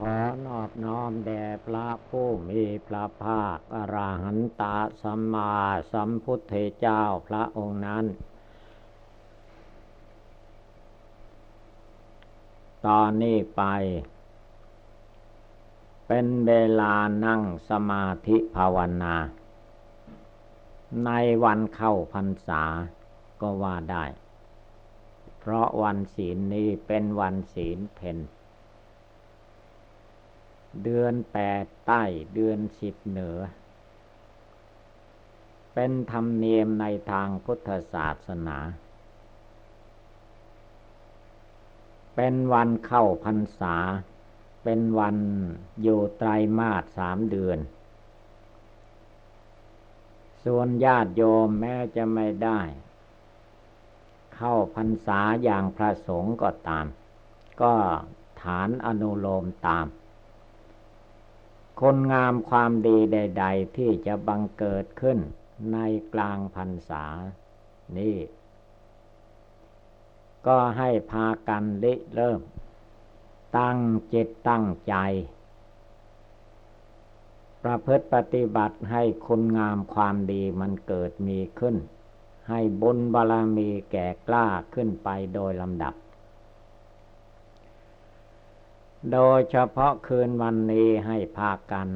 ขอนอบน้อมแด่พระผู้มีพระภาคอรหันตสัมมาสัมพุทธเจ้าพระองค์นั้น ตอนนี้ไป เป็นเวลานั่งสมาธิภาวนา ในวันเข้าพรรษาก็ว่าได้ เพราะวันศีลนี้เป็นวันศีลเพน เดือนแปดใต้เดือนสิบเหนือ เป็นธรรมเนียมในทางพุทธศาสนา เป็นวันเข้าพรรษา เป็นวันอยู่ไตรมาสสามเดือน ส่วนญาติโยมแม้จะไม่ได้ เข้าพรรษาอย่างพระสงฆ์ก็ตาม ก็ฐานอนุโลมตาม คนงามความดีใด ๆ ที่จะบังเกิดขึ้นในกลางพรรษา นี้ก็ให้พากันริเริ่ม ตั้งจิตตั้งใจ ประพฤติปฏิบัติให้คุณงามความดีมันเกิดมีขึ้น ให้บุญบารมีแก่กล้าขึ้นไปโดยลำดับ โดยเฉพาะคืนวันนี้ให้พากัน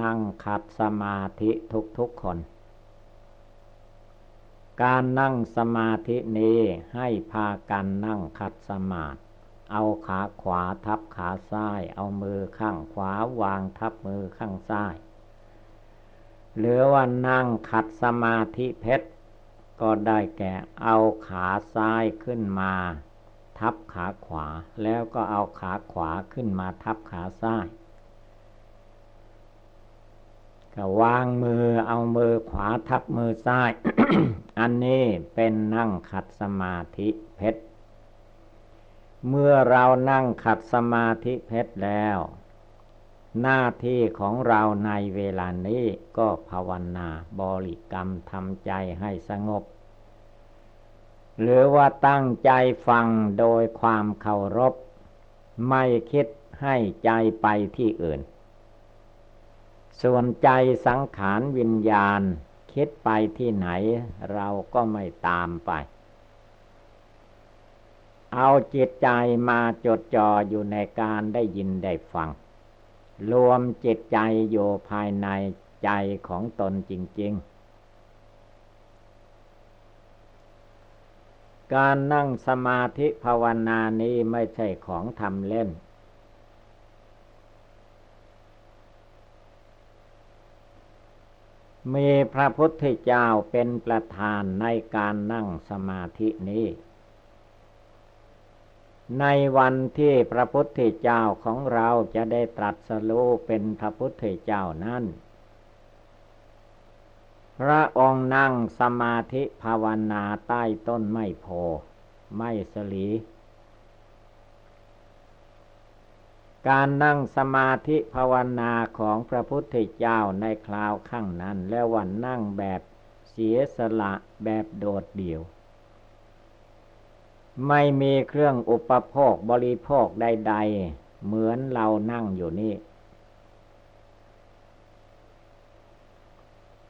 นั่งขัดสมาธิทุกๆคน การนั่งสมาธินี้ให้พากันนั่งขัดสมาธิเอาขาขวาทับขาซ้าย เอามือข้างขวาวางทับมือข้างซ้ายหรือว่านั่งขัดสมาธิเพชรก็ได้แก่เอาขาซ้ายขึ้นมา ทับขาขวา แล้วก็เอาขาขวาขึ้นมาทับขาซ้ายก็วางมือเอามือขวาทับมือซ้าย อันนี้เป็นนั่งขัดสมาธิเพชร เมื่อเรานั่งขัดสมาธิเพชรแล้ว หน้าที่ของเราในเวลานี้ก็ภาวนาบริกรรมทำใจให้สงบ หรือว่าตั้งใจฟังโดยความเคารพ ไม่คิดให้ใจไปที่อื่น ส่วนใจสังขารวิญญาณ คิดไปที่ไหน เราก็ไม่ตามไป เอาจิตใจมาจดจ่ออยู่ในการได้ยินได้ฟัง รวมจิตใจอยู่ภายในใจของตนจริง ๆ การนั่งสมาธิภาวนานี้ไม่ใช่ของทำเล่น มีพระพุทธเจ้าเป็นประธานในการนั่งสมาธินี้ ในวันที่พระพุทธเจ้าของเราจะได้ตรัสรู้เป็นพระพุทธเจ้านั้น พระองค์นั่งสมาธิภาวนาใต้ต้นไม้โพไม้สลี การนั่งสมาธิภาวนาของพระพุทธเจ้าในคราวข้างนั้น และวันนั่งแบบเสียสละแบบโดดเดี่ยว ไม่มีเครื่องอุปโภคบริโภคใด ๆ เหมือนเรานั่งอยู่นี่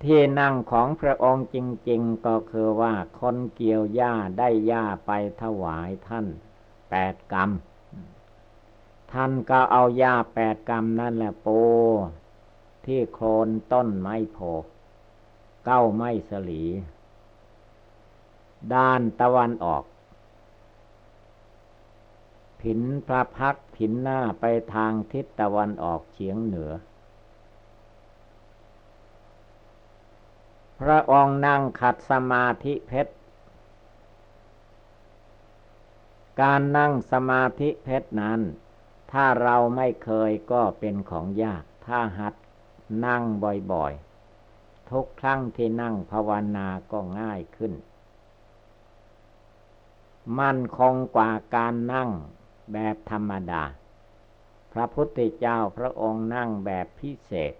ที่นั่งของพระองค์จริง ๆ ก็คือว่าคนเกี่ยวหญ้าได้หญ้าไปถวายท่านแปดกรรมท่านก็เอาหญ้าแปดกรรมนั่นแหละปูที่โคลนต้นไม้โพเก้าไม้สลี ด้านตะวันออก ผินพระพักผินหน้าไปทางทิศตะวันออกเฉียงเหนือ พระองค์นั่งขัดสมาธิเพชร การนั่งสมาธิเพชรนั้น ถ้าเราไม่เคยก็เป็นของยาก ถ้าหัดนั่งบ่อยๆ ทุกครั้งที่นั่งภาวนาก็ง่ายขึ้น มั่นคงกว่าการนั่งแบบธรรมดา พระพุทธเจ้าพระองค์นั่งแบบพิเศษ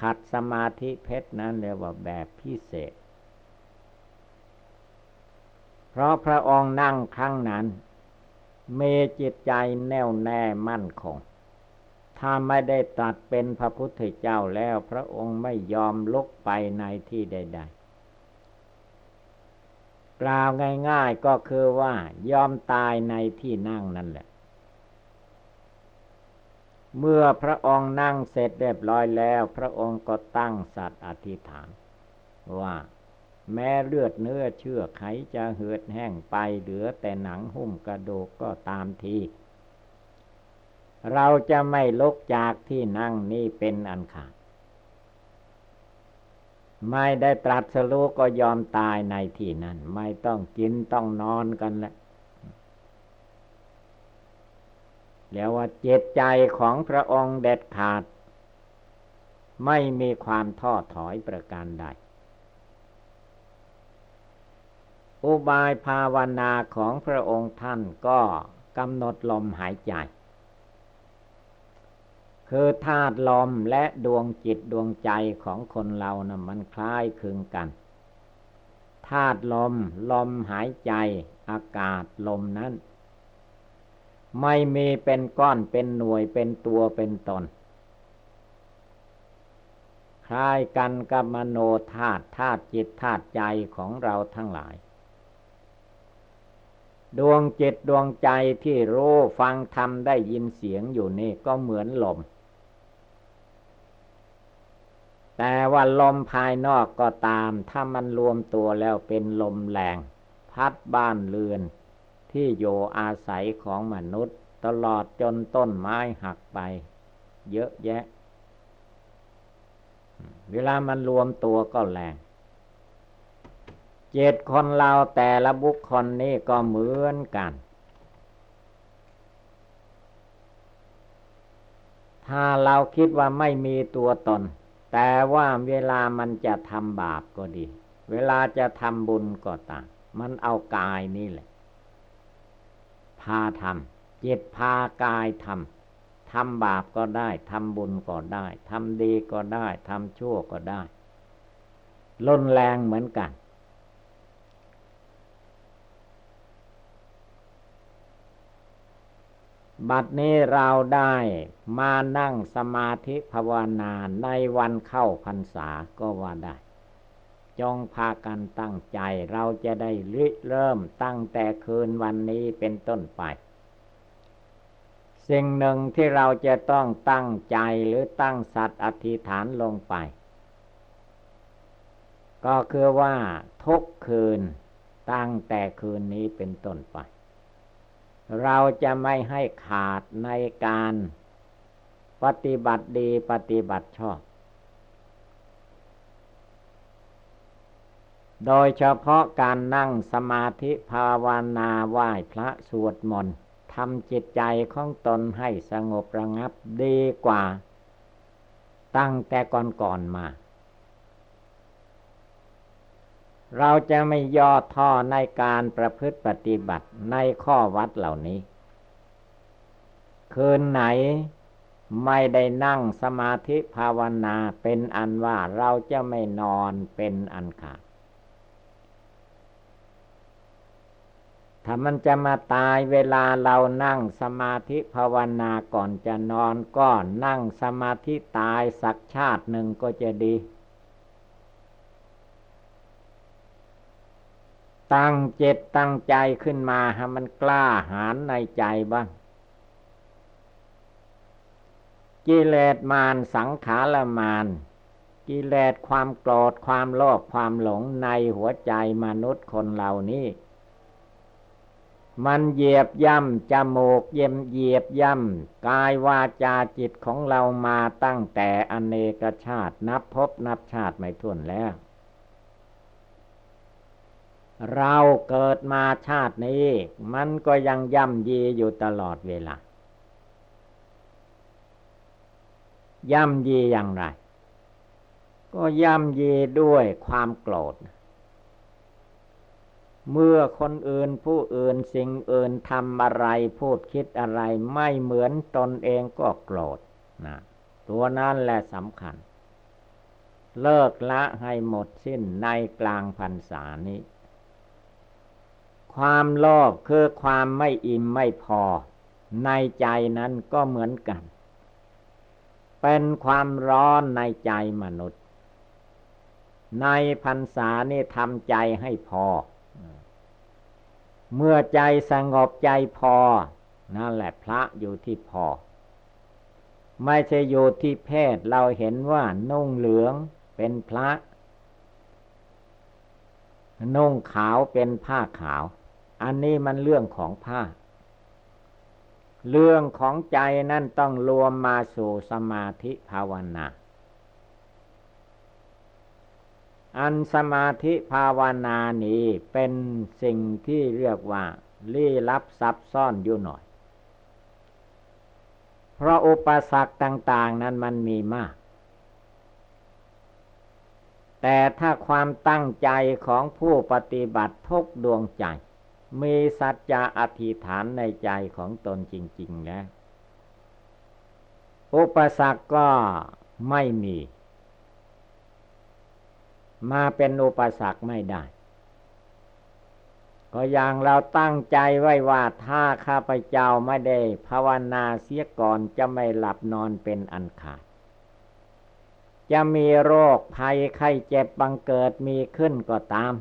ขัดสมาธิเพชรนั้นเรียกว่าแบบพิเศษ เพราะพระองค์นั่งครั้งนั้นเมจิตใจแน่วแน่มั่นคง ถ้าไม่ได้ตัดเป็นพระพุทธเจ้าแล้ว พระองค์ไม่ยอมลุกไปในที่ใด ๆ กล่าวง่าย ๆก็คือว่ายอมตายในที่นั่งนั่นแหละ เมื่อพระองค์นั่งเสร็จเรียบร้อยแล้ว พระองค์ก็ตั้งสัตว์อธิษฐาน ว่า แม้เลือดเนื้อเชื่อไขจะเหือดแห้งไปเหลือแต่หนังหุ้มกระดูกก็ตามที เราจะไม่ลกจากที่นั่งนี่เป็นอันขาดไม่ได้ตรัสรู้ก็ยอมตายในที่นั้น ไม่ต้องกินต้องนอนกันแล้ว แล้วว่าเจตใจของพระองค์เด็ดขาด ไม่มีความท้อถอยประการใด อุบายภาวนาของพระองค์ท่านก็กำหนดลมหายใจ คือธาตุลมและดวงจิตดวงใจของคนเรานะ่ะมันคล้ายคลึงกันธาตุลม ลมหายใจ อากาศลมนั้น ไม่มีเป็นก้อนเป็นหน่วยเป็นตัวเป็นตน คล้ายกันกับมโนธาตุธาตุจิตธาตุใจของเราทั้งหลาย ดวงจิตดวงใจที่รู้ฟังธรรมได้ยินเสียงอยู่นี่ก็เหมือนลม แต่ว่าลมภายนอกก็ตาม ถ้ามันรวมตัวแล้วเป็นลมแรง พัดบ้านเรือน ที่อยู่อาศัยของมนุษย์ ตลอดจนต้นไม้หักไป เยอะแยะ เวลามันรวมตัวก็แรงเจ็ดคนเราแต่ละบุคคลนี่ก็เหมือนกัน ถ้าเราคิดว่าไม่มีตัวตน แต่ว่าเวลามันจะทำบาปก็ดี เวลาจะทำบุญก็ตาม มันเอากายนี่แหละ พาทำจิตพากายทำทำบาปก็ได้ทำบุญก็ได้ทำดีก็ได้ทำชั่วก็ได้ลนแรงเหมือนกัน บัดนี้เราได้มานั่งสมาธิภาวนาในวันเข้าพรรษาก็ว่าได้ จงพากันตั้งใจเราจะได้ริเริ่มตั้งแต่คืนวันนี้เป็นต้นไป สิ่งหนึ่งที่เราจะต้องตั้งใจหรือตั้งสัตว์อธิษฐานลงไป ก็คือว่าทุกคืนตั้งแต่คืนนี้เป็นต้นไป เราจะไม่ให้ขาดในการปฏิบัติดีปฏิบัติชอบ โดยเฉพาะการนั่งสมาธิภาวนาไหว้พระสวดมนต์ทำจิตใจของตนให้สงบระงับดีกว่า ตั้งแต่ก่อนๆมา เราจะไม่ย่อท่อในการประพฤติปฏิบัติในข้อวัดเหล่านี้ คืนไหนไม่ได้นั่งสมาธิภาวนาเป็นอันว่าเราจะไม่นอนเป็นอันขาด ถ้ามันจะมาตายเวลาเรานั่งสมาธิภาวนาก่อนจะนอนก็นั่งสมาธิตายสักชาติหนึ่งก็จะดี ตั้งเจตตั้งใจขึ้นมาให้มันกล้าหาญในใจบ้างกิเลสมารสังขารมารกิเลสความโกรธความโลภความหลงในหัวใจมนุษย์คนเหล่านี้ มันเหยียบย่ำจมูกเยี่ยมเหยียบย่ำกายวาจาจิตของเรามาตั้งแต่อเนกชาตินับพบนับชาติไม่ถ้วนแล้ว เราเกิดมาชาตินี้ มันก็ยังย่ำยีอยู่ตลอดเวลา ย่ำยีอย่างไร ก็ย่ำยีด้วยความโกรธเเมื่อคนอื่นผู้อื่นสิ่งอื่นทำอะไรพูดคิดอะไรไม่เหมือนตนเองก็โกรธนะตัวนั้นแหละสำคัญ เลิกละให้หมดสิ้นในกลางพรรษานี้ ความโลภคือความไม่อิ่มไม่พอ ในใจนั้นก็เหมือนกัน เป็นความร้อนในใจมนุษย์ ในพรรษานี่ทำใจให้พอ เมื่อใจสงบใจพอ นั่นแหละพระอยู่ที่พอ ไม่ใช่อยู่ที่เพศเราเห็นว่านุ่งเหลืองเป็นพระ นุ่งขาวเป็นผ้าขาว อันนี้มันเรื่องของผ้า เรื่องของใจนั่นต้องรวมมาสู่สมาธิภาวนา อันสมาธิภาวนานี้เป็นสิ่งที่เรียกว่าลี้ลับซับซ้อนอยู่หน่อย เพราะอุปสรรคต่าง ๆ นั้นมันมีมาก แต่ถ้าความตั้งใจของผู้ปฏิบัติทุกดวงใจ มีสัจจะอธิษฐานในใจของตนจริง ๆ แล้ว อุปสรรคก็ไม่มี มาเป็นอุปสรรคไม่ได้ ก็อย่างเราตั้งใจไว้ว่าถ้าข้าพเจ้าไม่ได้ภาวนาเสียก่อนจะไม่หลับนอนเป็นอันขาด จะมีโรคภัยไข้เจ็บบังเกิดมีขึ้นก็ตาม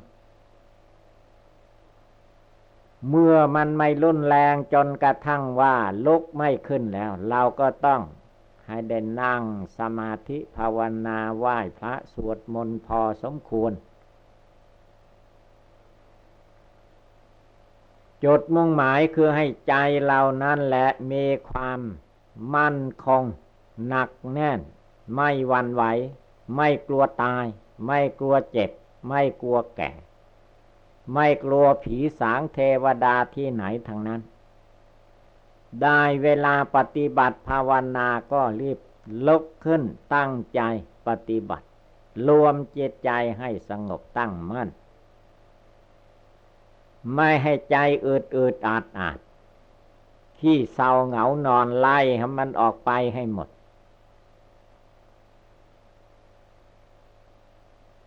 เมื่อมันไม่รุนแรงจนกระทั่งว่าลุกไม่ขึ้นแล้ว เราก็ต้อง ให้ได้นั่งสมาธิภาวนาไหว้พระสวดมนต์พอสมควร จุดมุ่งหมายคือให้ใจเรานั้นแหละมีความมั่นคง หนักแน่น ไม่วันไหว ไม่กลัวตาย ไม่กลัวเจ็บ ไม่กลัวแก่ ไม่กลัวผีสางเทวดาที่ไหนทั้งนั้น ได้เวลาปฏิบัติภาวนาก็รีบลุกขึ้นตั้งใจปฏิบัติ รวมจิตใจให้สงบตั้งมั่น ไม่ให้ใจอืดอืดอาดอาดขี้เศร้าเหงานอนไล่ให้มันออกไปให้หมด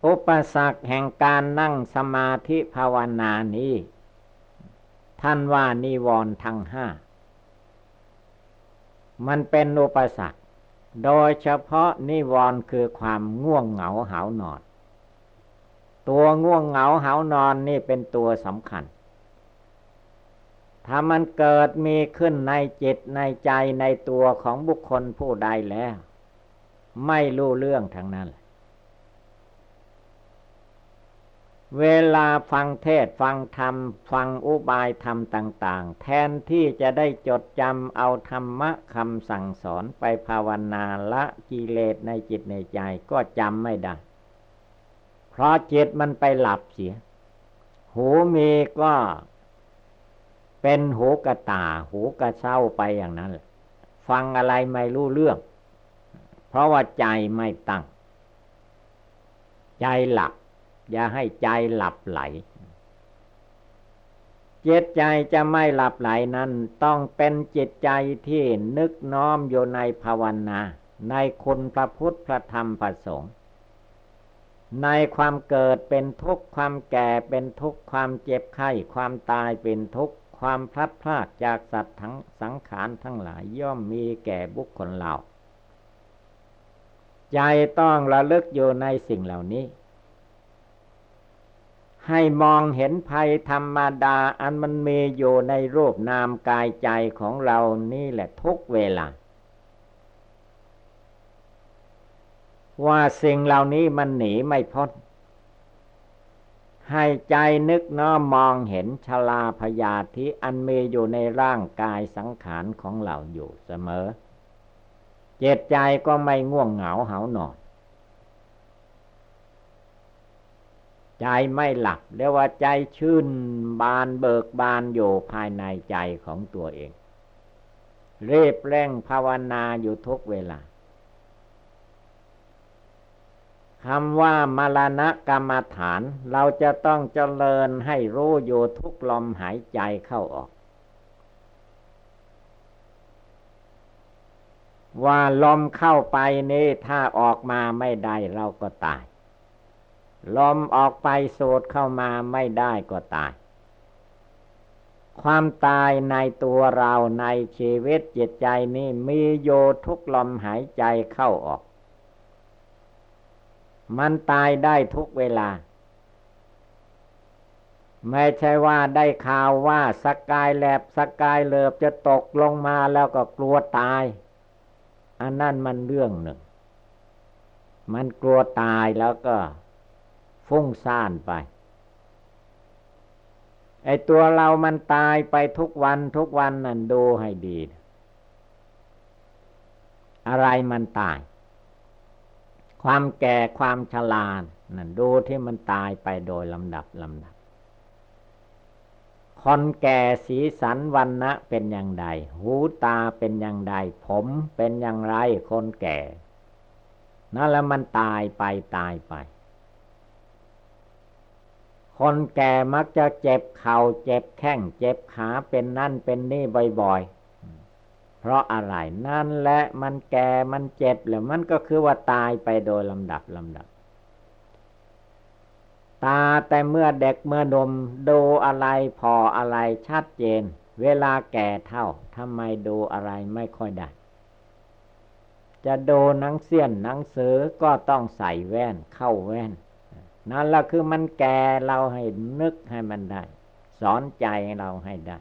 อุปสรรคแห่งการนั่งสมาธิภาวนานี้ ท่านว่านิวรณ์ทั้งห้า มันเป็นอุปสรรค โดยเฉพาะนิวรณ์คือความง่วงเหงาหานอน ตัวง่วงเหงาเหานอนนี่เป็นตัวสำคัญ ถ้ามันเกิดมีขึ้นในจิตในใจในตัวของบุคคลผู้ใดแล้ว ไม่รู้เรื่องทั้งนั้น เวลาฟังเทศฟังธรรม ฟังอุบายธรรมต่าง ๆ แทนที่จะได้จดจำเอาธรรมะคำสั่งสอนไปภาวนาละกิเลสในจิตในใจก็จำไม่ได้ เพราะจิตมันไปหลับเสีย หูมีก็เป็นหูกระตา หูกระเช้าไปอย่างนั้น ฟังอะไรไม่รู้เรื่อง เพราะว่าใจไม่ตั้ง ใจหลับ อย่าให้ใจหลับไหลจิตใจจะไม่หลับไหลนั้น ต้องเป็นจิตใจที่นึกน้อมอยู่ในภาวนา ในคุณพระพุทธพระธรรมพระสงฆ์ในความเกิดเป็นทุกข์ความแก่เป็นทุกข์ความเจ็บไข้ความตายเป็นทุกข์ความพลัดพรากจากสัตว์ทั้งสังขารทั้งหลายย่อมมีแก่บุคคลเราใจต้องระลึกอยู่ในสิ่งเหล่านี้ ให้มองเห็นภัยธรรมดาอันมันมีอยู่ในรูปนามกายใจของเรานี่แหละทุกเวลา ว่าสิ่งเหล่านี้มันหนีไม่พ้นให้ใจนึกน้อมมองเห็นชลาพยาธิอันมีอยู่ในร่างกายสังขารของเราอยู่เสมอ เจตใจก็ไม่ง่วงเหงาเหานอน ใจไม่หลับเรียกว่าใจชื่นบานเบิกบานอยู่ภายในใจของตัวเอง เรีบเร่งภาวนาอยู่ทุกเวลาคำว่ามรณะกรรมฐาน เราจะต้องเจริญให้รู้อยู่ทุกลมหายใจเข้าออก ว่าลมเข้าไปนี้ถ้าออกมาไม่ได้เราก็ตาย ลมออกไปสูดเข้ามาไม่ได้ก็ตาย ความตายในตัวเราในชีวิตจิตใจนี้มีโยทุกลมหายใจเข้าออก มันตายได้ทุกเวลา ไม่ใช่ว่าได้ข่าวว่าสกายแลบสกายเลิบจะตกลงมาแล้วก็กลัวตาย อันนั้นมันเรื่องหนึ่ง มันกลัวตายแล้วก็ ฟุ้งซ่านไป ไอตัวเรามันตายไปทุกวันทุกวันนั่นดูให้ดี อะไรมันตาย ความแก่ความชรานั่นดูที่มันตายไปโดยลำดับลำดับคนแก่สีสันวันนะเป็นอย่างไรหูตาเป็นอย่างไรผมเป็นอย่างไรคนแก่ นั่นแล้วมันตายไปตายไป คนแก่มักจะเจ็บเข่าเจ็บแข้งเจ็บขาเป็นนั่นเป็นนี่บ่อยๆ เพราะอะไรนั่นและมันแก่มันเจ็บแล้วมันก็คือว่าตายไปโดยลำดับลำดับ ตาแต่เมื่อเด็กเมื่อนมดูอะไรพออะไรชัดเจน เวลาแก่เท่าทำไมดูอะไรไม่ค่อยได้จะดูหนังเสี้ยนหนังสือก็ต้องใส่แว่นเข้าแว่น นั่นละคือมันแก่เราให้นึกให้มันได้ สอนใจเราให้ได้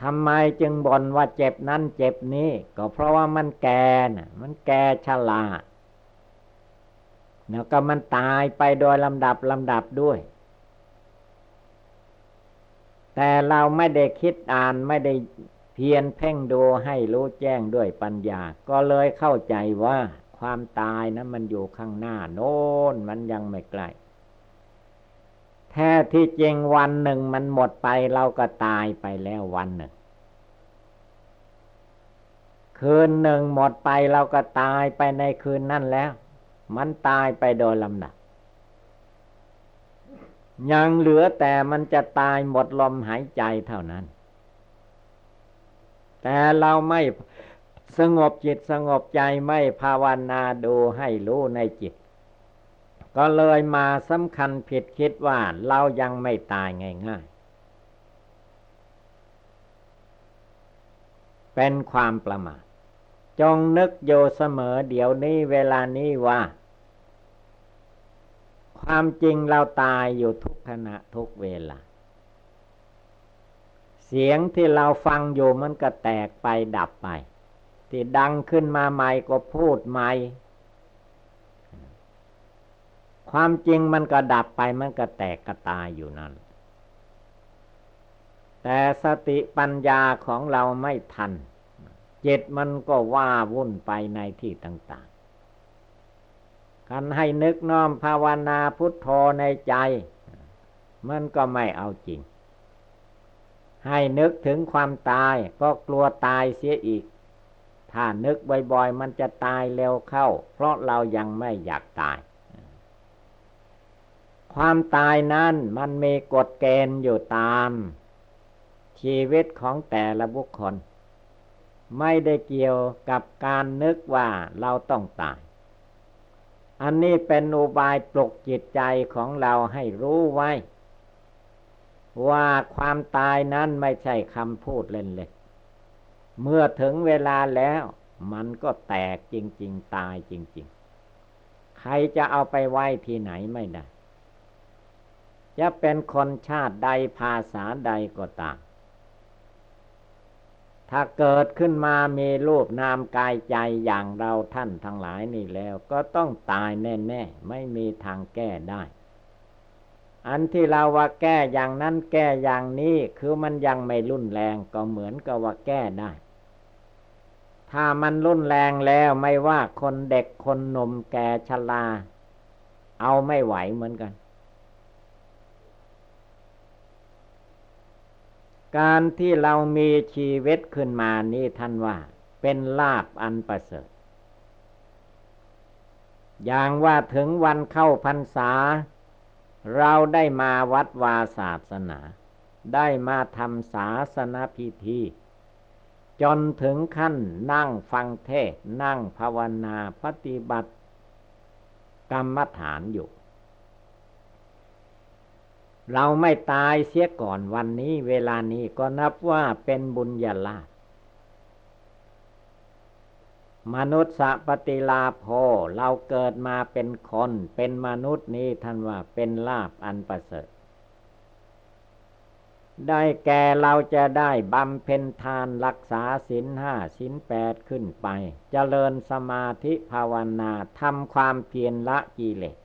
ทำไมจึงบ่นว่าเจ็บนั้นเจ็บนี้ ก็เพราะว่ามันแก่น่ะ มันแก่ชราแล้วก็มันตายไปโดยลำดับลำดับด้วย แต่เราไม่ได้คิดอ่านไม่ได้เพียนเพ่งดูให้รู้แจ้งด้วยปัญญา ก็เลยเข้าใจว่า ความตายนะมันอยู่ข้างหน้า โน้นมันยังไม่ใกล้แท้ที่จริงวันหนึ่งมันหมดไปเราก็ตายไปแล้ววันหนึ่ง คืนหนึ่งหมดไปเราก็ตายไปในคืนนั่นแล้ว มันตายไปโดยลำดับยังเหลือแต่มันจะตายหมดลมหายใจเท่านั้น แต่เราไม่ สงบจิตสงบใจไม่ภาวนาดูให้รู้ในจิต ก็เลยมาสำคัญผิดคิดว่าเรายังไม่ตายง่ายๆ เป็นความประมาทจงนึกโยเสมอเดี๋ยวนี้เวลานี้ว่า ความจริงเราตายอยู่ทุกขณะทุกเวลา เสียงที่เราฟังอยู่มันก็แตกไปดับไป ที่ดังขึ้นมาใหม่ก็พูดใหม่ ความจริงมันก็ดับไปมันก็แตกกระตายอยู่นั่น แต่สติปัญญาของเราไม่ทัน เจิตมันก็ว่าวุ่นไปในที่ต่างๆกันให้นึกน้อมภาวนาพุทโธในใจ มันก็ไม่เอาจริง ให้นึกถึงความตายก็กลัวตายเสียอีก ถ้านึกบ่อยๆมันจะตายเร็วเข้า เพราะเรายังไม่อยากตาย ความตายนั้นมันมีกฎเกณฑ์อยู่ตาม ชีวิตของแต่ละบุคคล ไม่ได้เกี่ยวกับการนึกว่าเราต้องตาย อันนี้เป็นอุบายปลุกจิตใจของเราให้รู้ไว้ ว่าความตายนั้นไม่ใช่คำพูดเล่นๆ เมื่อถึงเวลาแล้ว มันก็แตกจริง ๆ ตายจริง ๆ ใครจะเอาไปไว้ที่ไหนไม่ได้ จะเป็นคนชาติใดภาษาใดก็ตาม ถ้าเกิดขึ้นมามีรูปนามกายใจอย่างเราท่านทั้งหลายนี่แล้ว ก็ต้องตายแน่ๆ ไม่มีทางแก้ได้อันที่เราว่าแก้อย่างนั้นแก้อย่างนี้คือมันยังไม่รุนแรงก็เหมือนกับว่าแก้ได้ ถ้ามันรุนแรงแล้วไม่ว่าคนเด็กคนหนุ่มแก่ชราเอาไม่ไหวเหมือนกัน การที่เรามีชีวิตขึ้นมานี่ท่านว่า เป็นลาบอันประเสริฐ อย่างว่าถึงวันเข้าพรรษา เราได้มาวัดวาศาสนา ได้มาทำศาสนาพิธี จนถึงขั้นนั่งฟังเทศนั่งภาวนาปฏิบัติกรรมฐานอยู่ เราไม่ตายเสียก่อนวันนี้เวลานี้ก็นับว่าเป็นบุญญาลาภมนุษย์สปฏิลาโภเราเกิดมาเป็นคน เป็นมนุษย์นี้ท่านว่าเป็นลาบอันประเสริฐ ได้แก่เราจะได้บำเพ็ญทานรักษาศีลห้าศีลแปดขึ้นไปจเจริญสมาธิภาวนาทำความเพียรละกิเลส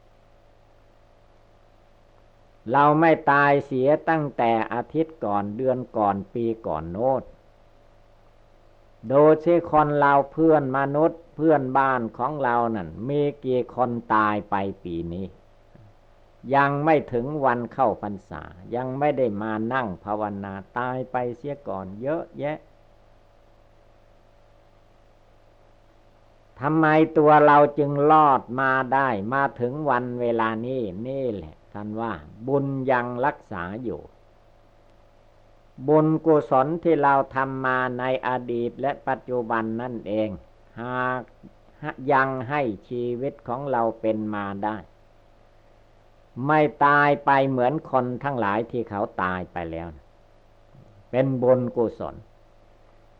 เราไม่ตายเสียตั้งแต่อาทิตย์ก่อนเดือนก่อนปีก่อนโน้ตโดยที่คนเราเพื่อนมนุษย์เพื่อนบ้านของเรานั่นมีกี่คนตายไปปีนี้ ยังไม่ถึงวันเข้าพรรษา ยังไม่ได้มานั่งภาวนาตายไปเสียก่อนเยอะแยะทำไมตัวเราจึงรอดมาได้มาถึงวันเวลานี้นี่แหละท่านว่า บุญยังรักษาอยู่ บุญกุศลที่เราทำมาในอดีตและปัจจุบันนั่นเอง หากยังให้ชีวิตของเราเป็นมาได้ ไม่ตายไปเหมือนคนทั้งหลายที่เขาตายไปแล้ว เป็นบุญกุศล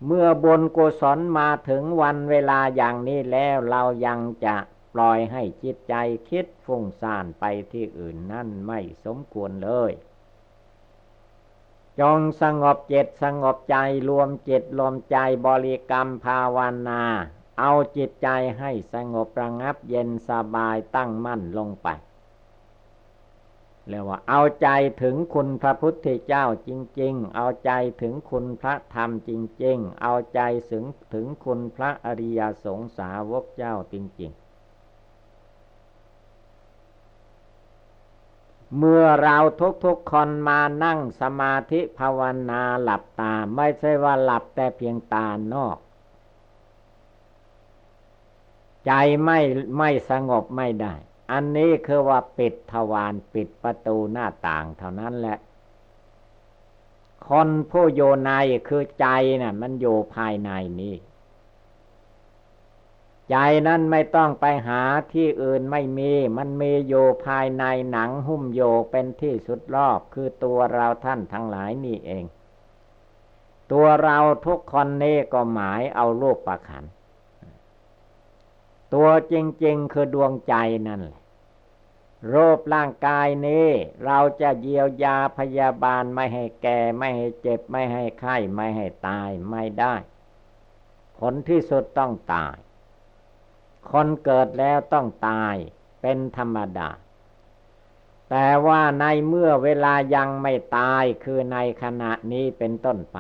เมื่อบุญกุศลมาถึงวันเวลาอย่างนี้แล้วเรายังจะปล่อยให้จิตใจคิดฟุ้งซ่านไปที่อื่นนั่นไม่สมควรเลยจงสงบเจตสงบใจรวมจิตรวมใจบริกรรมภาวนา เอาจิตใจให้สงบระงับเย็นสบายตั้งมั่นลงไป เรียกว่าเอาใจถึงคุณพระพุทธเจ้าจริง ๆ เอาใจถึงคุณพระธรรมจริง ๆ เอาใจถึงถึงคุณพระอริยสงสาวกเจ้าจริง ๆเมื่อเราทุกๆคนมานั่งสมาธิภาวนาหลับตา ไม่ใช่ว่าหลับแต่เพียงตานอก ใจไม่ไม่สงบไม่ได้ อันนี้คือว่าปิดทวารปิดประตูหน้าต่างเท่านั้นแหละ คนผู้โยในคือใจนะ่ะ มันอยู่ภายในนี้ ใจนั้นไม่ต้องไปหาที่อื่นไม่มี มันมีอยู่ภายในหนังหุ้มโยเป็นที่สุดรอบคือตัวเราท่านทั้งหลายนี่เอง ตัวเราทุกคนนี่ก็หมายเอารูปประขันตัวจริง ๆ คือดวงใจนั่นแหละ รูปร่างกายนี้ เราจะเยียวยาพยาบาลไม่ให้แก่ไม่ให้เจ็บไม่ให้ไข้ไม่ให้ตายไม่ได้ ผลที่สุดต้องตาย คนเกิดแล้วต้องตายเป็นธรรมดา แต่ว่าในเมื่อเวลายังไม่ตายคือในขณะนี้เป็นต้นไป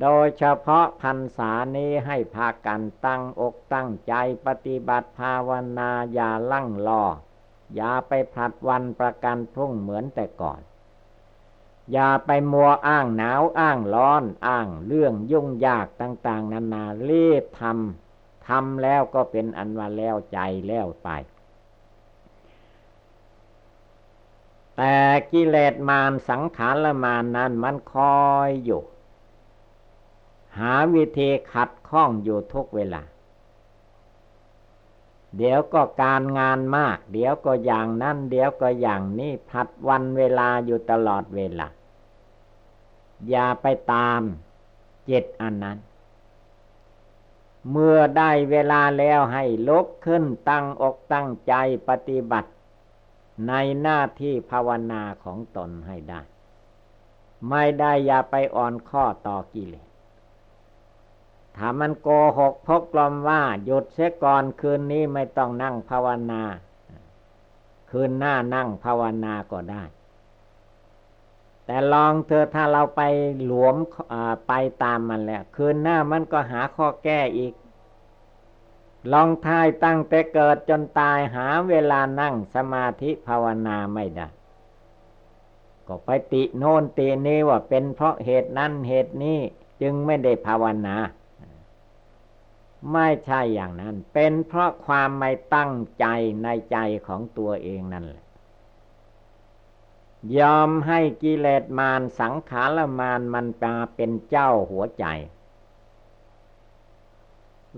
โดยเฉพาะพรรษานี้ให้พากันตั้งอกตั้งใจปฏิบัติภาวนาอย่าลั่งรออย่าไปผัดวันประกันพรุ่งเหมือนแต่ก่อน อย่าไปมัวอ้างหนาวอ้างร้อนอ้างเรื่องยุ่งยากต่างๆ นานารีบทำทำแล้วก็เป็นอันว่าแล้วใจแล้วไป แต่กิเลสมารสังขารมารนั้นมันคอยอยู่ หาวิธีขัดข้องอยู่ทุกเวลา เดี๋ยวก็การงานมาก เดี๋ยวก็อย่างนั้น เดี๋ยวก็อย่างนี้ผัดวันเวลาอยู่ตลอดเวลา อย่าไปตามจิตอันนั้น เมื่อได้เวลาแล้วให้ลุกขึ้นตั้งอกตั้งใจปฏิบัติ ในหน้าที่ภาวนาของตนให้ได้ ไม่ได้อย่าไปอ่อนข้อต่อกิเลส ถ้ามันโกหกพกลมว่าหยุดเสียก่อนคืนนี้ไม่ต้องนั่งภาวนา คืนหน้านั่งภาวนาก็ได้ แต่ลองเธอถ้าเราไปหลวมไปตามมันแล้ว คืนหน้ามันก็หาข้อแก้อีก ลองทายตั้งแต่เกิดจนตายหาเวลานั่งสมาธิภาวนาไม่ได้ก็ไปติโน่นตินี้ว่าเป็นเพราะเหตุนั้นเหตุนี้จึงไม่ได้ภาวนา ไม่ใช่อย่างนั้น เป็นเพราะความไม่ตั้งใจในใจของตัวเองนั่นแหละ ยอมให้กิเลสมารสังขารมารมันมาเป็นเจ้าหัวใจ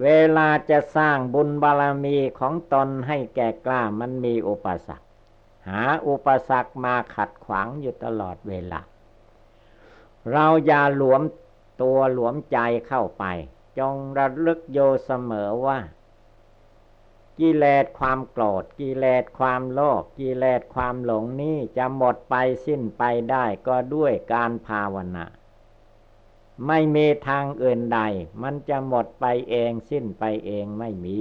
เวลาจะสร้างบุญบารมีของตนให้แก่กล้ามันมีอุปสรรค หาอุปสรรคมาขัดขวางอยู่ตลอดเวลา เราอย่าหลวมตัวหลวมใจเข้าไป จงระลึกโยเสมอว่า กิเลสความโกรธกิเลสความโลภกิเลสความหลงนี้จะหมดไปสิ้นไปได้ก็ด้วยการภาวนาไม่มีทางอื่นใด มันจะหมดไปเองสิ้นไปเองไม่มี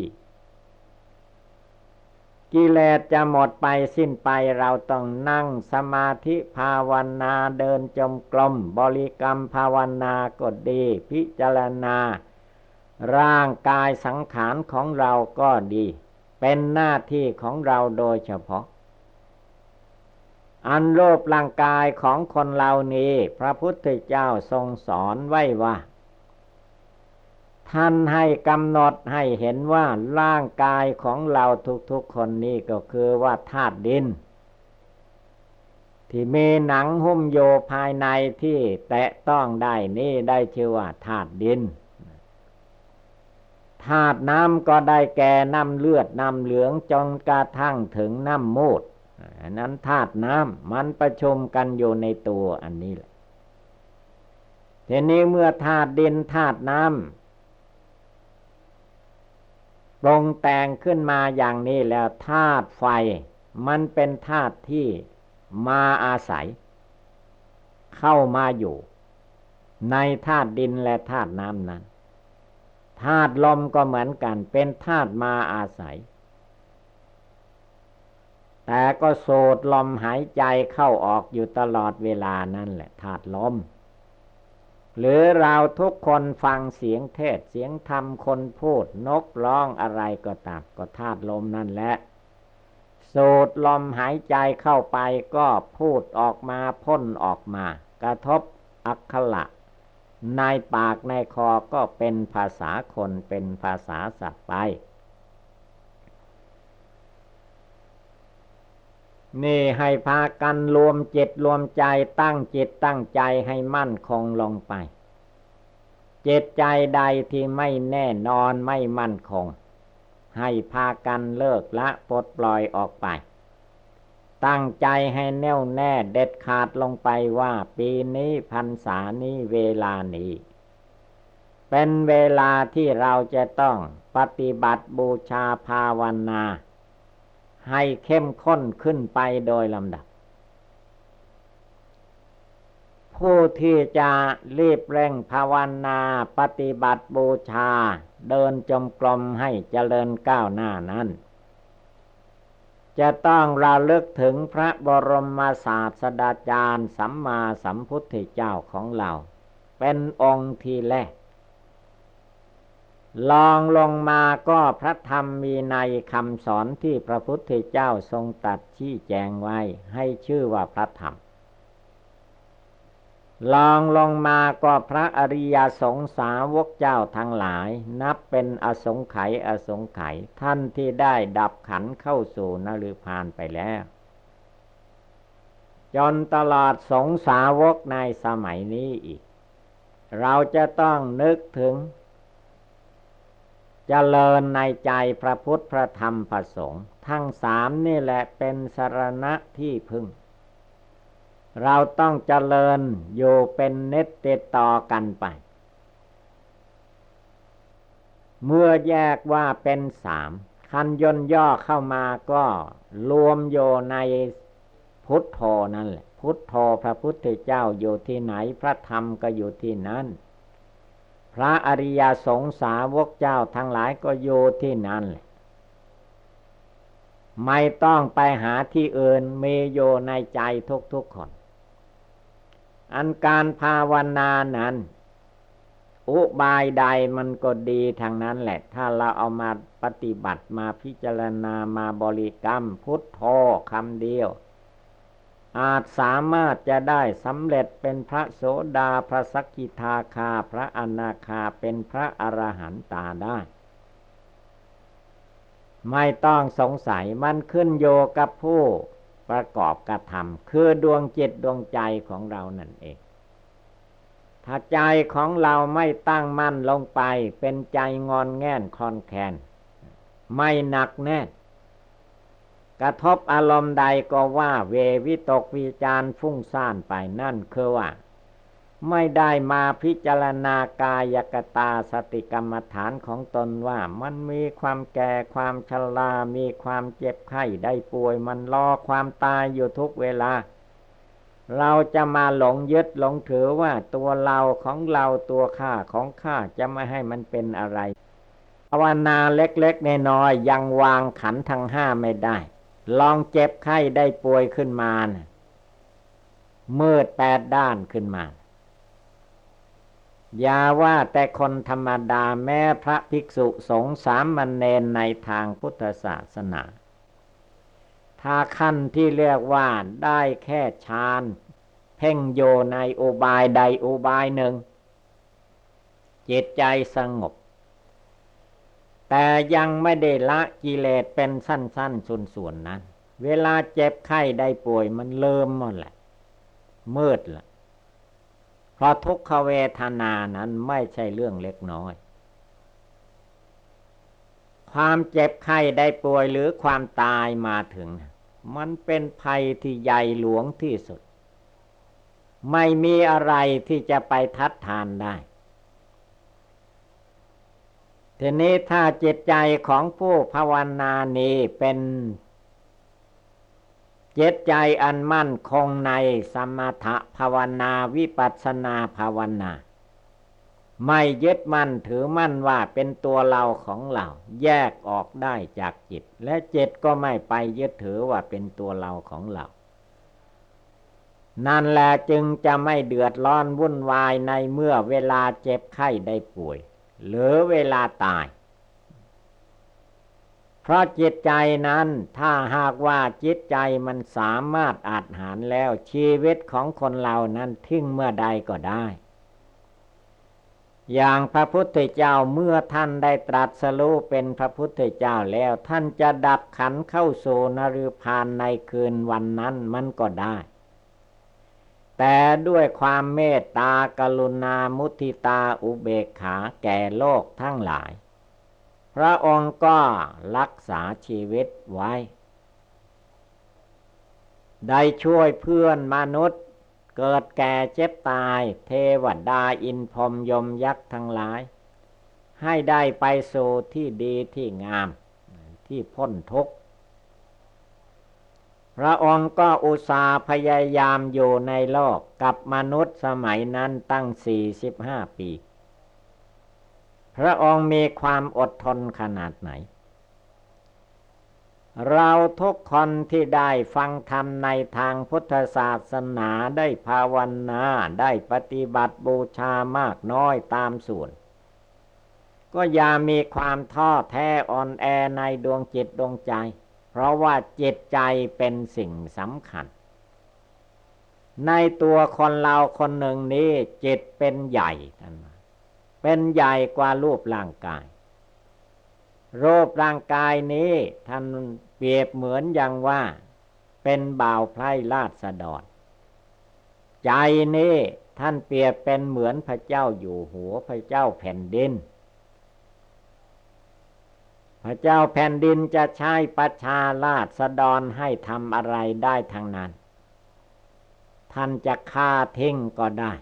กิเลสจะหมดไปสิ้นไปเราต้องนั่งสมาธิภาวนาเดินจมกลม บริกรรมภาวนาก็ดี พิจารณา ร่างกายสังขารของเราก็ดี เป็นหน้าที่ของเราโดยเฉพาะ อันโลภร่างกายของคนเรานี้ พระพุทธเจ้าทรงสอนไว้ว่า ท่านให้กำหนดให้เห็นว่าร่างกายของเราทุกๆคนนี้ก็คือว่าธาตุดินที่มีหนังหุ้มโยภายในที่แตะต้องได้นี่ได้ชื่อว่าธาตุดิน ธาตุน้ำก็ได้แก่น้ำเลือดน้ำเหลืองจนกระทั่งถึงน้ำมูดอันนั้นธาตุน้ำมันประชุมกันอยู่ในตัวอันนี้แหละทีนี้เมื่อธาตุดินธาตุน้ำปรงแต่งขึ้นมาอย่างนี้แล้วธาตุไฟ มันเป็นธาตุที่มาอาศัย เข้ามาอยู่ ในธาตุดินและธาตุน้ำนั้น ธาตุลมก็เหมือนกัน เป็นธาตุมาอาศัย แต่ก็โสดลมหายใจเข้าออกอยู่ตลอดเวลานั่นแหละธาตุลม หรือเราทุกคนฟังเสียงเทศเสียงธรรมคนพูดนกร้องอะไรก็ตามก็ธาตุลมนั่นแหละสูดลมหายใจเข้าไปก็พูดออกมาพ่นออกมา กระทบอักขระ ในปากในคอก็เป็นภาษาคนเป็นภาษาสัตว์ไปนี่ให้พากันรวมจิตรวมใจตั้งจิตตั้งใจให้มั่นคงลงไปจิตใจใดที่ไม่แน่นอนไม่มั่นคง ให้พากันเลิกละปลดปล่อยออกไป ตั้งใจให้แน่วแน่เด็ดขาดลงไปว่าปีนี้พรรษานี้เวลานี้ เป็นเวลาที่เราจะต้องปฏิบัติบูชาภาวนา ให้เข้มข้นขึ้นไปโดยลำดับ ผู้ที่จะรีบเร่งภาวนาปฏิบัติบูชา เดินจมกลมให้เจริญก้าวหน้านั้น จะต้องระลึกถึงพระบรมศาสดาจารย์สัมมาสัมพุทธเจ้าของเรา เป็นองค์ที่แรกลองลงมาก็พระธรรมมีในคำสอนที่พระพุทธเจ้าทรงตัดชี้แจงไว้ให้ชื่อว่าพระธรรม ลองลงมาก็พระอริยสงสาวกเจ้าทั้งหลาย นับเป็นอสงไขยอสงไขยท่านที่ได้ดับขันเข้าสู่นฤพานไปแล้วจนตลอดสงสาวกในสมัยนี้อีก เราจะต้องนึกถึงจเจริญในใจพระพุทธพระธรรมพระสงฆ์ทั้งสามนี่แหละเป็นสรณะที่พึ่ง เราต้องเจริญอยู่เป็นเน็ตติดต่อกันไป เมื่อแยกว่าเป็นสามคันยนย่อเข้ามาก็รวมโยในพุทโธนั่นแหละ พุทโธพระพุทธเจ้าอยู่ที่ไหนพระธรรมก็อยู่ที่นั้น พระอริยสงสาวกเจ้าทั้งหลายก็อยู่ที่นั่นแหละไม่ต้องไปหาที่อื่นมีโยในใจทุกๆคน อันการภาวนานั้น อุบายใดมันก็ดีทางนั้นแหละ ถ้าเราเอามาปฏิบัติมาพิจารณามาบริกรรม พุทโธคำเดียว อาจสามารถจะได้สำเร็จเป็นพระโสดาพระสกิทาคาพระอนาคาเป็นพระอรหันตาได้ไม่ต้องสงสัยมันขึ้นโยกับผู้ ประกอบกระทำคือดวงจิตดวงใจของเรานั่นเอง ถ้าใจของเราไม่ตั้งมั่นลงไป เป็นใจงอนแง่นคลอนแคนไม่หนักแน่นกระทบอารมณ์ใดก็ว่าเววิตกวิจารฟุ้งซ่านไปนั่นคือว่า ไม่ได้มาพิจารณากายกตาสติกรรมฐานของตนว่ามันมีความแก่ความชรามีความเจ็บไข้ได้ป่วย มันรอความตายอยู่ทุกเวลา เราจะมาหลงยึดหลงถือว่าตัวเราของเราตัวข้าของข้าจะไม่ให้มันเป็นอะไรภาวนาเล็กๆน้อยยังวางขันทั้งห้าไม่ได้ ลองเจ็บไข้ได้ป่วยขึ้นมานะมืดแปดด้านขึ้นมา อย่าว่าแต่คนธรรมดาแม้พระภิกษุสงฆ์สามมันเนนในทางพุทธศาสนา ถ้าขั้นที่เรียกว่าได้แค่ฌานเพ่งโยในอุบายใดอุบายหนึ่ง จิตใจสงบ แต่ยังไม่ได้ละกิเลสเป็นสั้น ๆ ส่วนๆนั้น เวลาเจ็บไข้ได้ป่วยมันเริ่มหมดแหละมืดละ ราะทุกขเวทนานั้นไม่ใช่เรื่องเล็กน้อย ความเจ็บไข้ได้ป่วยหรือความตายมาถึง มันเป็นภัยที่ใหญ่หลวงที่สุด ไม่มีอะไรที่จะไปทัดทานได้ทีนี้ถ้าจิตใจของผู้ภาวนานี้เป็น จิตใจอันมั่นคงในสมถภาวนาวิปัสนาภาวนา ไม่ยึดมั่นถือมั่นว่าเป็นตัวเราของเรา แยกออกได้จากจิต และจิตก็ไม่ไปยึดถือว่าเป็นตัวเราของเรา นั่นแหละจึงจะไม่เดือดร้อนวุ่นวายในเมื่อเวลาเจ็บไข้ได้ป่วย หรือเวลาตาย เพราะจิตใจนั้นถ้าหากว่าจิตใจมันสามารถอาจหารแล้วชีวิตของคนเรานั้นทิ้งเมื่อใดก็ได้ อย่างพระพุทธเจ้าเมื่อท่านได้ตรัสรู้เป็นพระพุทธเจ้าแล้ว ท่านจะดับขันเข้าสู่นรุพานในคืนวันนั้นมันก็ได้ แต่ด้วยความเมตตากรุณามุทิตาอุเบกขาแก่โลกทั้งหลาย พระองค์ก็รักษาชีวิตไว้ ได้ช่วยเพื่อนมนุษย์ เกิดแก่เจ็บตาย เทวดาอินพรมยมยักษ์ทั้งหลาย ให้ได้ไปสู่ที่ดีที่งามที่พ้นทุกข์พระองค์ก็อุตส่าห์พยายามอยู่ในโลกกับมนุษย์สมัยนั้นตั้งสี่สิบห้าปี พระองค์มีความอดทนขนาดไหน เราทุกคนที่ได้ฟังธรรมในทางพุทธศาสนาได้ภาวนาได้ปฏิบัติบูชามากน้อยตามส่วน ก็อย่ามีความท้อแท้อ่อนแอในดวงจิตดวงใจ เพราะว่าจิตใจเป็นสิ่งสำคัญในตัวคนเราคนหนึ่งนี้จิตเป็นใหญ่ท่าน เป็นใหญ่กว่ารูปร่างกาย รูปร่างกายนี้ท่านเปรียบเหมือนอย่างว่า เป็นบ่าวไพร่ลาดสดอดใจนี้ท่านเปรียบเป็นเหมือนพระเจ้าอยู่หัวพระเจ้าแผ่นดิน พระเจ้าแผ่นดินจะใช้ประชาราษฎรให้ทำอะไรได้ทางนั้น ท่านจะฆ่าทิ้งก็ได้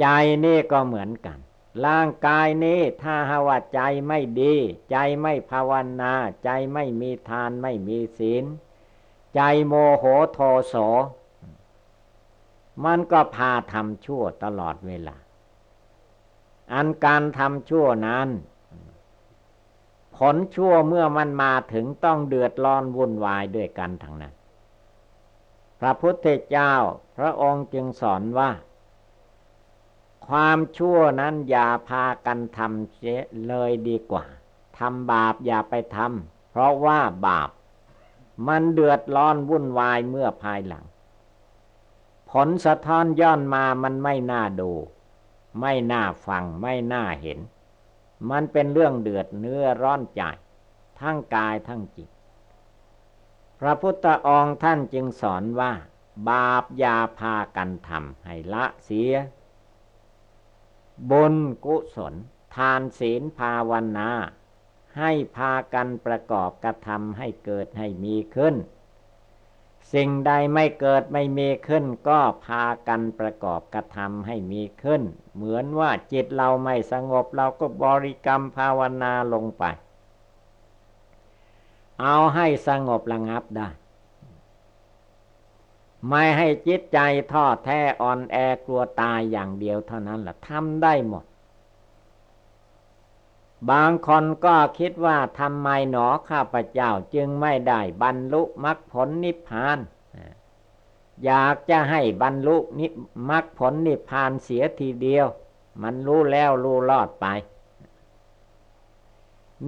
ใจนี่ก็เหมือนกัน ร่างกายนี้ถ้าหาว่าใจไม่ดี ใจไม่ภาวนา ใจไม่มีทานไม่มีศีล ใจโมโหโทโส มันก็พาทำชั่วตลอดเวลา อันการทำชั่วนั้นผลชั่วเมื่อมันมาถึงต้องเดือดร้อนวุ่นวายด้วยกันทั้งนั้น พระพุทธเจ้าพระองค์จึงสอนว่า ความชั่วนั้นอย่าพากันทำเสียเลยดีกว่าทำบาปอย่าไปทำเพราะว่าบาป มันเดือดร้อนวุ่นวายเมื่อภายหลัง ผลสะท้อนย้อนมามันไม่น่าดู ไม่น่าฟัง ไม่น่าเห็น มันเป็นเรื่องเดือดเนื้อร้อนใจ ทั้งกายทั้งจิต พระพุทธองค์ท่านจึงสอนว่า บาปอย่าพากันทำให้ละเสีย บุญกุศล ทานศีลภาวนา ให้พากันประกอบกระทำให้เกิดให้มีขึ้น สิ่งใดไม่เกิดไม่มีขึ้น ก็พากันประกอบกระทำให้มีขึ้น เหมือนว่าจิตเราไม่สงบเราก็บริกรรมภาวนาลงไป เอาให้สงบระงับได้ ไม่ให้จิตใจท้อแท้อ่อนแอกลัวตายอย่างเดียวเท่านั้นแหละทำได้หมด บางคนก็คิดว่าทำไมหนอข้าพเจ้าจึงไม่ได้บรรลุมรรคผลนิพพาน อยากจะให้บรรลุนิมรรคผลนิพพานเสียทีเดียว มันรู้แล้วรู้รอดไป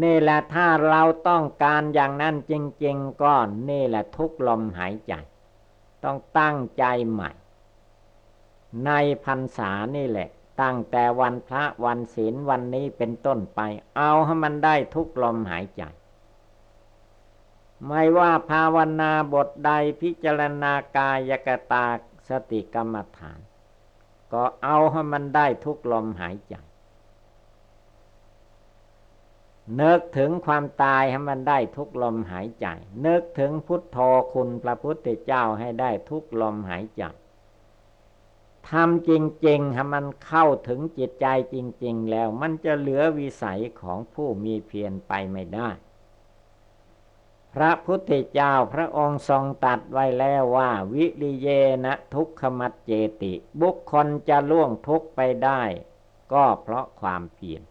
นี่แหละถ้าเราต้องการอย่างนั้นจริง ๆ ก็นี่แหละทุกลมหายใจ ต้องตั้งใจใหม่ ในพรรษานี่แหละ ตั้งแต่วันพระวันศีลวันนี้เป็นต้นไป เอาให้มันได้ทุกลมหายใจ ไม่ว่าภาวนาบทใดพิจารณากายกตาสติกรรมฐาน ก็เอาให้มันได้ทุกลมหายใจ นึกถึงความตายให้มันได้ทุกลมหายใจ นึกถึงพุทโธคุณพระพุทธเจ้าให้ได้ทุกลมหายใจทำจริงๆให้มันเข้าถึงจิตใจจริง ๆ แล้วมันจะเหลือวิสัยของผู้มีเพียรไปไม่ได้ พระพุทธเจ้าพระองค์ทรงตัดไว้แล้วว่า วิริเยนะทุกขมัดเจติ บุคคลจะล่วงทุกไปได้ ก็เพราะความเพียร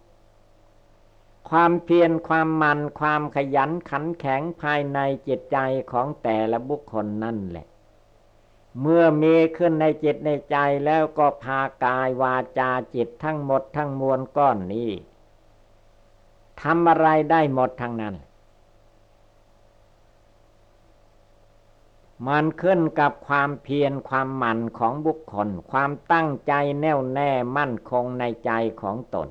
ความเพียรความมันความขยันขันแข็งภายในจิตใจของแต่ละบุคคลนั่นแหละ เมื่อมีขึ้นในจิตในใจแล้วก็พากายวาจาจิตทั้งหมดทั้งมวลก้อนนี้ทำอะไรได้หมดทั้งนั้น มันขึ้นกับความเพียรความหมั่นของบุคคล ความตั้งใจแน่วแน่มั่นคงในใจของตน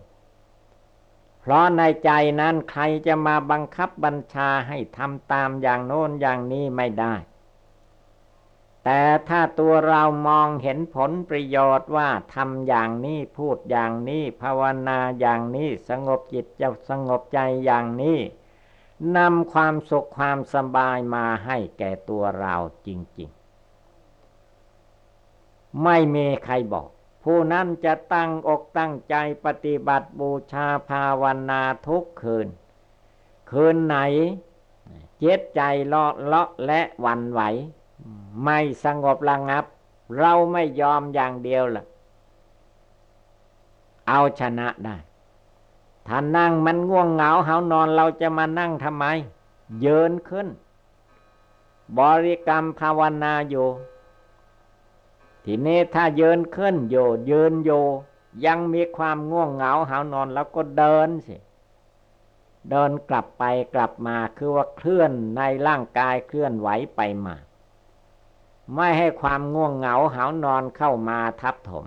พราะในใจนั้นใครจะมาบังคับบัญชาให้ทำตามอย่างโน้นอย่างนี้ไม่ได้ แต่ถ้าตัวเรามองเห็นผลประโยชน์ว่าทำอย่างนี้พูดอย่างนี้ภาวนาอย่างนี้สงบจิตจะสงบใจอย่างนี้นำความสุขความสบายมาให้แก่ตัวเราจริง ๆ ไม่มีใครบอก ผู้นั้นจะตั้งอกตั้งใจปฏิบัติบูชาภาวนาทุกคืน คืนไหน เจ็ดใจเลาะเลาะและวันไหว ไม่สงบระงับ เราไม่ยอมอย่างเดียวล่ะ เอาชนะได้ ถ้านั่งมันง่วงเหงาเหานอนเราจะมานั่งทำไม เยินขึ้น บริกรรมภาวนาอยู่ ทีนี้ถ้าเยินขึ้นโยเยินโย ยังมีความง่วงเหงาหานอนแล้วก็เดินสิ เดินกลับไปกลับมาคือว่าเคลื่อนในร่างกายเคลื่อนไหวไปมา ไม่ให้ความง่วงเหงาหานอนเข้ามาทับถม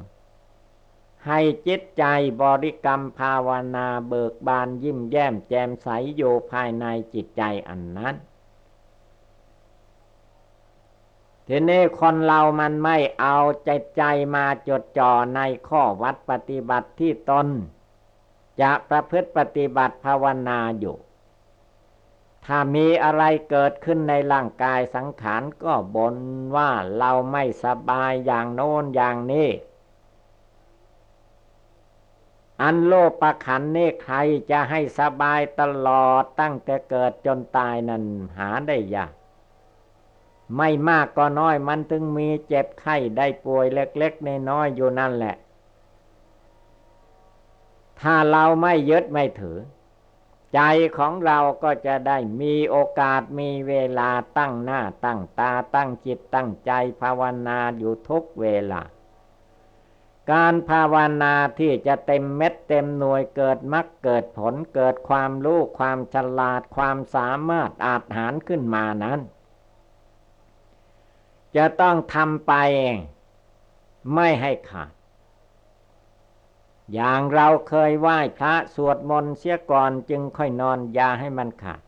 ให้จิตใจบริกรรมภาวนาเบิกบานยิ้มแย้มแจ่มใสอยู่ภายในจิตใจอันนั้น ทีนี้คนเรามันไม่เอาใจใจมาจดจ่อในข้อวัดปฏิบัติที่ตน จะประพฤติปฏิบัติภาวนาอยู่ ถ้ามีอะไรเกิดขึ้นในร่างกายสังขารก็บนว่าเราไม่สบายอย่างโน้นอย่างนี้ อันโลปะขันนี่ใครจะให้สบายตลอดตั้งแต่เกิดจนตายนั้นหาได้ยาก ไม่มากก็น้อยมันถึงมีเจ็บไข้ได้ป่วยเล็กๆน้อยๆอยู่นั่นแหละ ถ้าเราไม่ยึดไม่ถือ ใจของเราก็จะได้มีโอกาสมีเวลาตั้งหน้าตั้งตาตั้งจิตตั้งใจภาวนาอยู่ทุกเวลา การภาวนาที่จะเต็มเม็ดเต็มหน่วยเกิดมรรคเกิดผลเกิดความรู้ความฉลาดความสามารถอาจหารขึ้นมานั้น จะต้องทำไป ไม่ให้ขาด อย่างเราเคยไหว้พระสวดมนต์เสียก่อนจึงค่อยนอนยาให้มันขาด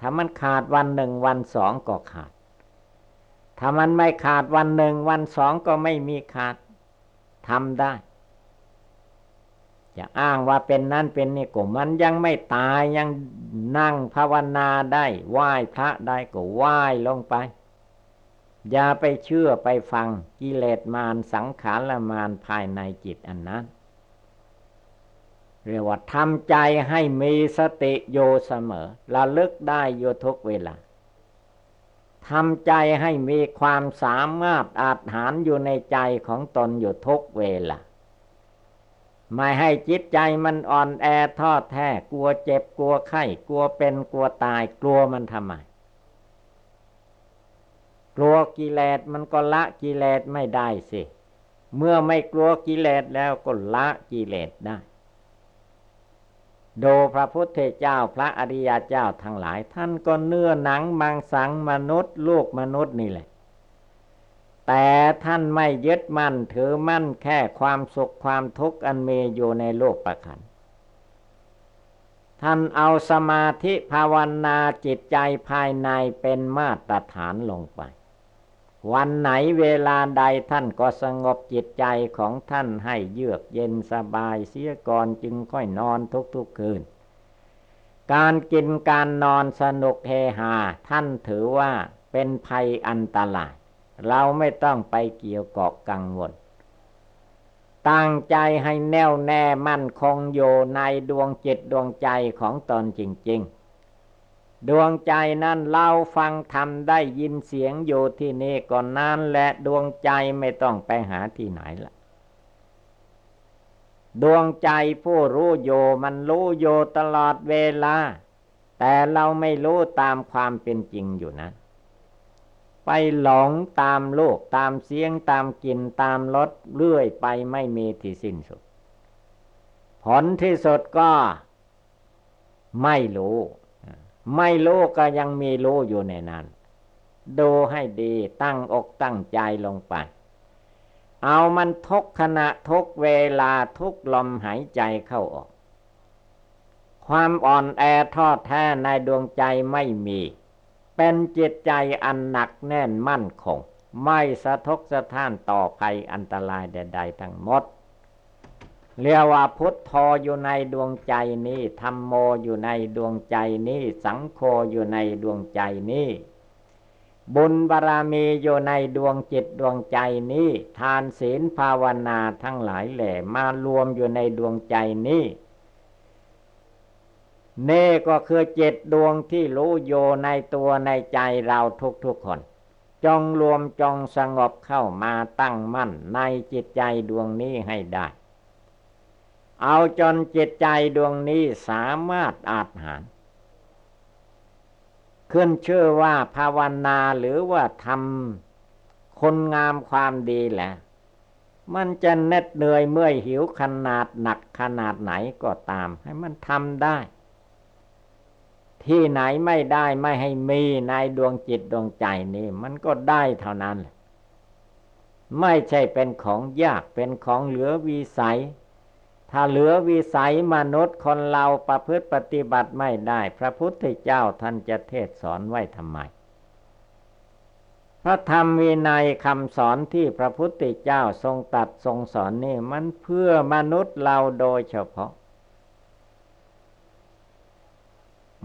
ถ้ามันขาดวันหนึ่งวันสองก็ขาด ถ้ามันไม่ขาดวันหนึ่งวันสองก็ไม่มีขาดทำได้จะอ้างว่าเป็นนั่นเป็นนี่ก็มันยังไม่ตายยังนั่งภาวนาได้ไหว้พระได้ก็ไหว้ลงไป อย่าไปเชื่อไปฟังกิเลสมารสังขารละมารภายในจิตอันนั้น เรียกว่าทำใจให้มีสติโยเสมอระลึกได้โยทุกเวลาทำใจให้มีความสามารถอาจหารอยู่ในใจของตนอยู่ทุกเวลาไม่ให้จิตใจมันอ่อนแอทอดแท้กลัวเจ็บกลัวไข้กลัวเป็นกลัวตายกลัวมันทำไม กลัวกิเลสมันก็ละกิเลสไม่ได้สิ เมื่อไม่กลัวกิเลสแล้วก็ละกิเลสได้ โดพระพุทธเจ้าพระอริยเจ้าทั้งหลาย ท่านก็เนื้อหนังมังสังมนุษย์ ลูกมนุษย์นี่แหละ แต่ท่านไม่ยึดมั่นถือมั่นแค่ความสุขความทุกข์อันเมีอยู่ในโลกประคันท่านเอาสมาธิภาวนาจิตใจภายในเป็นมาตรฐานลงไป วันไหนเวลาใดท่านก็สงบจิตใจของท่านให้เยือกเย็นสบายเสียก่อนจึงค่อยนอนทุกๆคืน การกินการนอนสนุกเฮฮาท่านถือว่าเป็นภัยอันตราย เราไม่ต้องไปเกี่ยวเกาะกังวลตั้งใจให้แน่วแน่มั่นคงอยู่ในดวงจิตดวงใจของตนจริง ๆ ดวงใจนั้นเราฟังทำได้ยินเสียงอยู่ที่นี่ก่อนนั้นและดวงใจไม่ต้องไปหาที่ไหนละดวงใจผู้รู้โยมันรู้โยตลอดเวลา แต่เราไม่รู้ตามความเป็นจริงอยู่นะไปหลงตามโลกตามเสียงตามกลิ่นตามรสเรื่อยไปไม่มีที่สิ้นสุด ผลที่สุดก็ไม่รู้ ไม่รู้ก็ยังมีรู้อยู่ในนั้น ดูให้ดีตั้งอกตั้งใจลงไป เอามันทุกขณะทุกเวลาทุกลมหายใจเข้าออก ความอ่อนแอทอดแท้ในดวงใจไม่มี เป็นจิตใจอันหนักแน่นมั่นคง ไม่สะทกสะท้านต่อภัยอันตรายใด ๆ ทั้งหมด เรียกว่าพุทโธอยู่ในดวงใจนี้ธรรมโมอยู่ในดวงใจนี้ สังโฆอยู่ในดวงใจนี้ บุญบารรมีอยู่ในดวงจิตดวงใจนี้ ทานศีลภาวนาทั้งหลายแหล่มารวมอยู่ในดวงใจนี้เน่ก็คือเจ็ดดวงที่รู้โยในตัวในใจเราทุกๆคน จงรวมจงสงบเข้ามาตั้งมั่นในจิตใจดวงนี้ให้ได้ เอาจนจิตใจดวงนี้สามารถอาจหาร ขึ้นชื่อว่าภาวนาหรือว่าทำคนงามความดีแหละ มันจะเน็ดเหนื่อยเมื่อยหิวขนาดหนักขนาดไหนก็ตาม ให้มันทำได้ ที่ไหนไม่ได้ไม่ให้มีในดวงจิตดวงใจนี่มันก็ได้เท่านั้น ไม่ใช่เป็นของยากเป็นของเหลือวิสัย ถ้าเหลือวิสัยมนุษย์คนเราประพฤติปฏิบัติไม่ได้ พระพุทธเจ้าท่านจะเทศสอนไว้ทำไม พระธรรมวินัยคำสอนที่พระพุทธเจ้าทรงตัดทรงสอนนี่มันเพื่อมนุษย์เราโดยเฉพาะ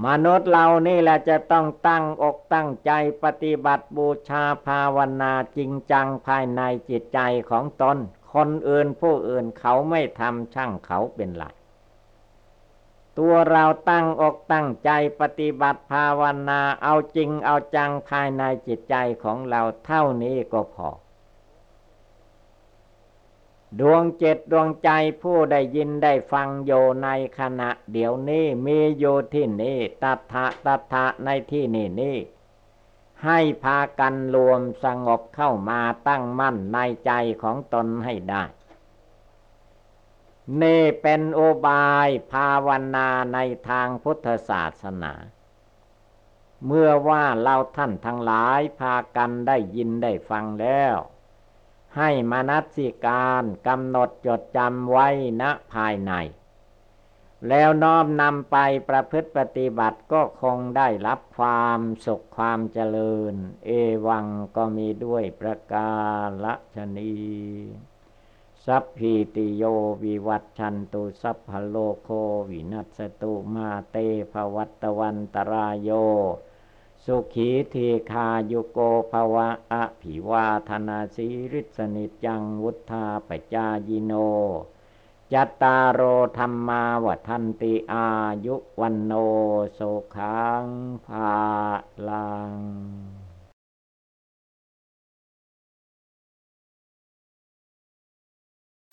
มนุษย์เรานี่แหละจะต้องตั้งอกตั้งใจปฏิบัติบูชาภาวนาจริงจังภายในจิตใจของตน คนอื่นผู้อื่นเขาไม่ทำช่างเขาเป็นหลักตัวเราตั้งอกตั้งใจปฏิบัติภาวนาเอาจริงเอาจังภายในจิตใจของเราเท่านี้ก็พอ ดวงเจ็ดดวงใจผู้ได้ยินได้ฟังโยในขณะเดี๋ยวนี้มีโยที่นี่ตัทะตัทะในที่นี่นี่ ให้พากันรวมสงบเข้ามาตั้งมั่นในใจของตนให้ได้นี่เป็นโอบายภาวนาในทางพุทธศาสนา เมื่อว่าเราท่านทั้งหลายพากันได้ยินได้ฟังแล้ว ให้มนัสิการกำหนดจดจำไว้ณภายใน แล้วน้อมนำไปประพฤติปฏิบัติก็คงได้รับความสุขความเจริญ เอวังก็มีด้วยประกาศชนีสัพพิติโยวิวัตชันตุสัพพโลโควินัสตุมาเตภวัตวันตรายโย สุขีทีคายุโกภวะอภิวาธนาสีริสนิจังวุธาปจายิโน จัตตารโอธรรมาวัทันติอายุวันโนโสขังภาลัง